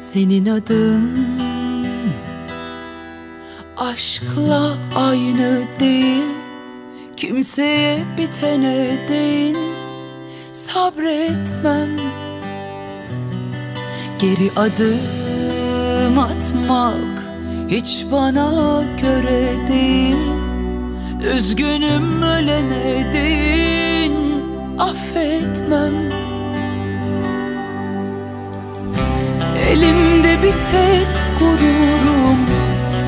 Senin adın aşkla aynı değil. Kimseye bitene değil. Sabretmem. Geri adım atmak hiç bana göre değil. Üzgünüm ölene değil. Affetmem tek gururum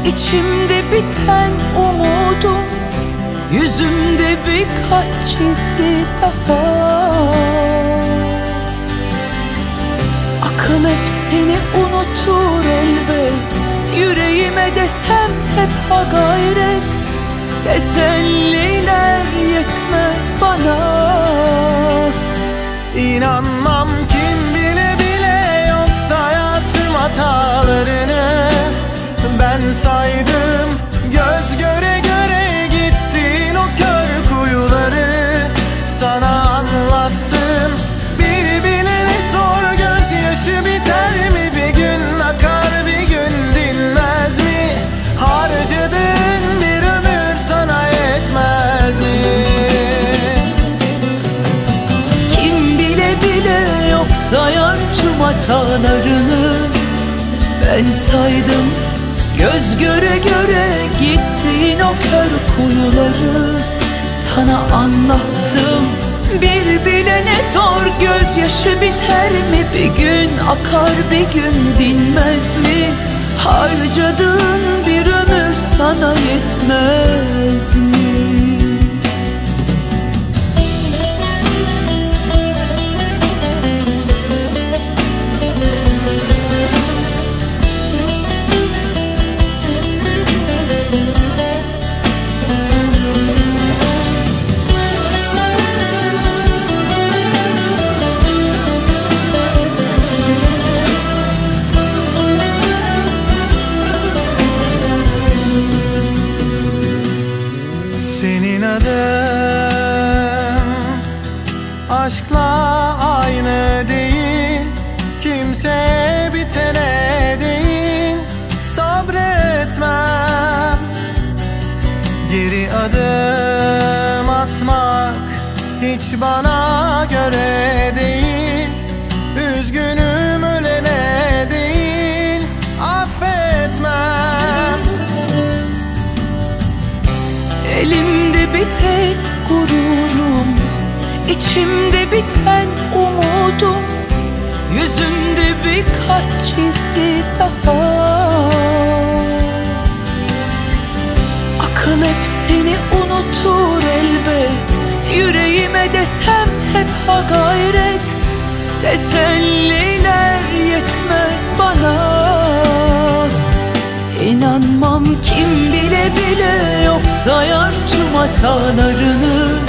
içimde biten umudum Yüzümde birkaç çizgi daha. Akıl hep seni unutur elbet Yüreğime desem hep ha gayret Teselliler yetmez bana hatalarını Ben saydım. Göz göre göre gittiğin o kör kuyuları Sana anlattım. Bir bilene sor gözyaşı biter mi? Bir gün akar bir gün dinmez mi? Harcadığın bir ömür sana yetmez Adın aşkla aynı değil Kimse bitene değil. Sabretmem. Geri adım atmak hiç bana göre değil içimde biten umudum Yüzümde birkaç çizgi daha. Akıl hep seni unutur elbet Yüreğime desem hep ha gayret. Teselliler yetmez bana. İnanmam kim bile bile yok sayar tüm hatalarını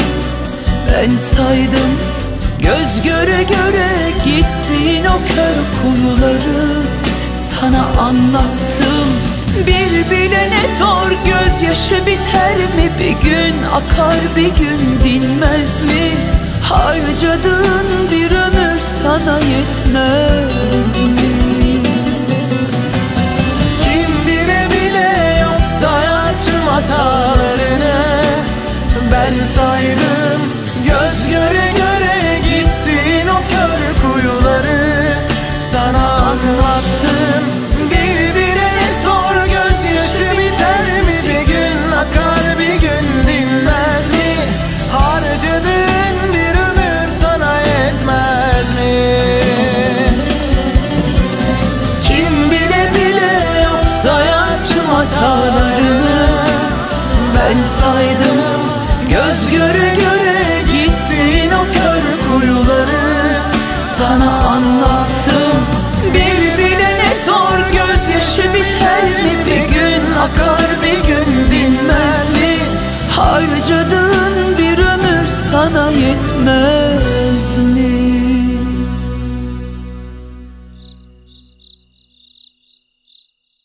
Ben saydım. Göz göre göre gittiğin o kör kuyuları. Sana anlattım. Bir bilene sor gözyaşı biter mi? Bir gün akar bir gün dinmez mi? Harcadığın bir ömür sana yetmez mi? Kim bile bile yok sayar tüm hatalarını Ben saydım dinmez